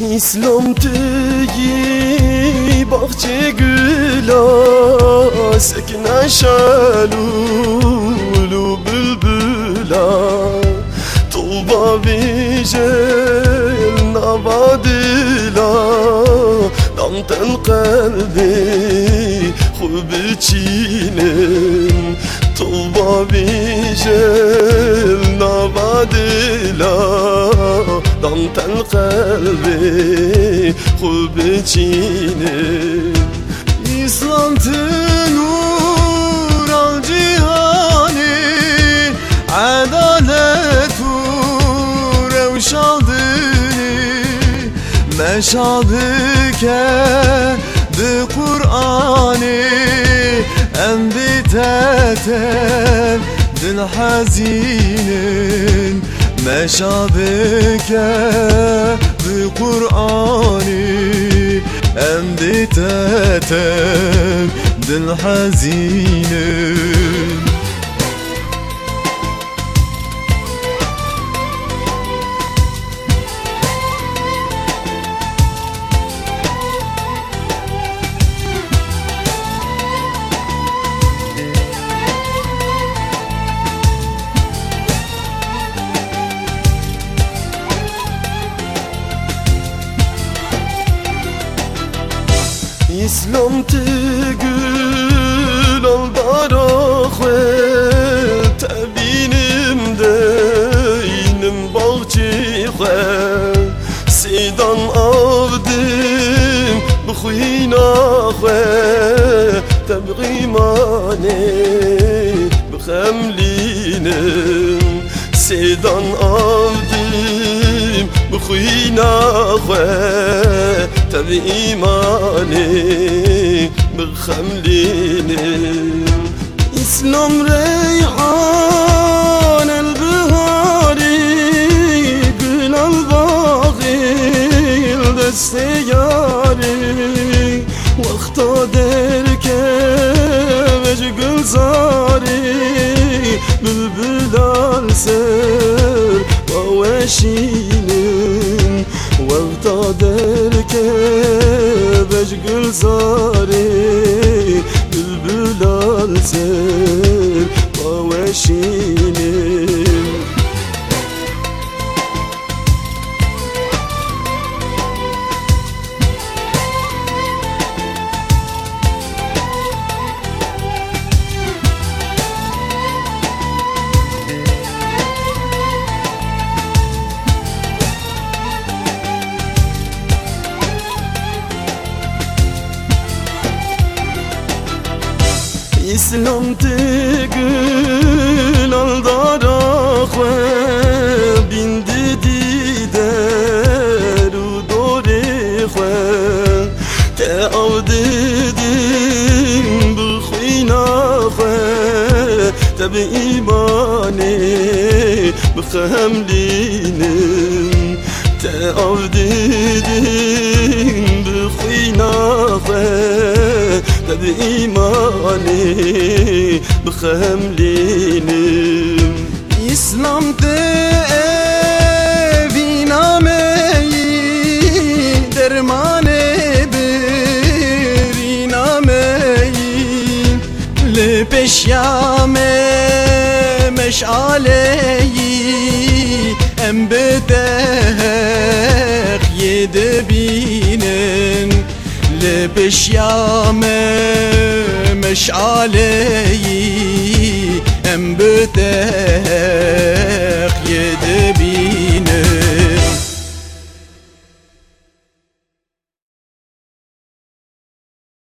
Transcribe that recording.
İslam tegi bahçe güla Sekne şelulu bülbüla Tuğba vicel navadila Damten kalbi hub çinin Tuğba vicel navadila Damten kalbi hub çinin İslam nur al cihani. Adalet revşadini Meşadike bi Kur'ani Enditeten dil hazinin. Meşabike bi Kur'ani Enditeten dil hazinin İslam tügül aldara xwe Tebinim deynim bağçı xwe Sidan avdim bixwîna xwe Tebğîmanê bixemlînim Sidan avdim bixwîna بإيماني بخمليني. يسلم ريحان البهاري قل الباغي للسياري. وقت دركب اجقل زاري بالبلال سر وواشيني gülzari Bülbül alzer baveşinim İslam tügül aldara xwe bindi dider û dorê xwe te av didim bi xwîna xwe te bi îmanê bi xemlînim te av didim bi xwîna xwe te bi îmanê bi xemlînim İslam te evînameyî dermanê birînameyî li peşyame meşaleyî em bi deq yê dibînin li peşyame